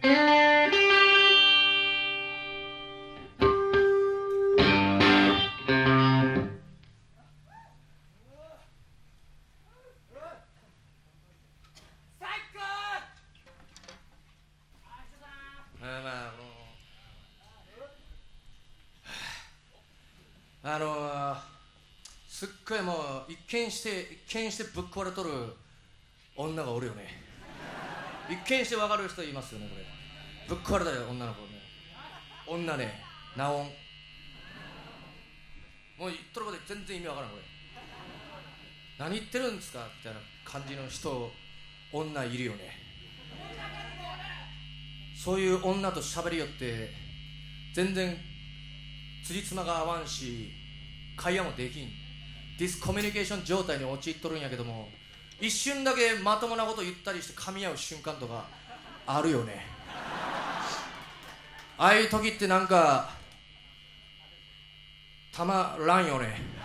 あのあのすっごいもう一見して一見してぶっ壊れとる女がおるよね。一見して分かる人いますよねこれ。ぶっ壊れたよ女の子ね。女ねナオン。もう言っとることで全然意味わからんこれ。何言ってるんですかみたいな感じの人女いるよね。そういう女と喋りよって全然辻褄が合わんし会話もできん。ディスコミュニケーション状態に陥っとるんやけども一瞬だけまともなこと言ったりして噛み合う瞬間とかあるよね。ああいう時ってなんかたまらんよね。